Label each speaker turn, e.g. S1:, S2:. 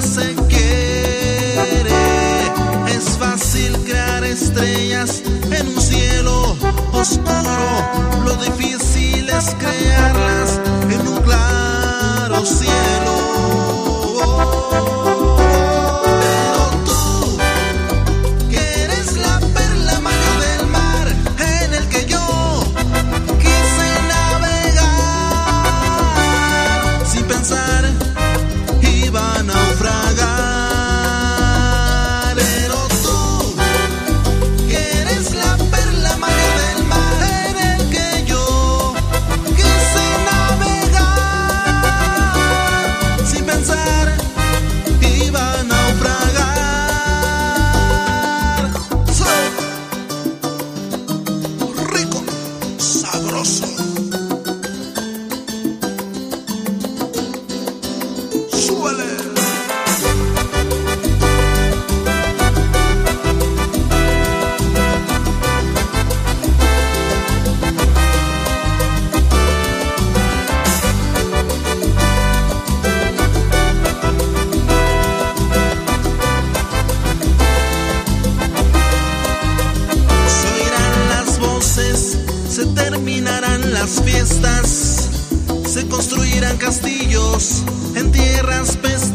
S1: se quiere. Es fácil crear estrellas en un cielo oscuro. Lo difícil es crearlas en un claro cielo. las fiestas se construirán castillos en tierras pesadas.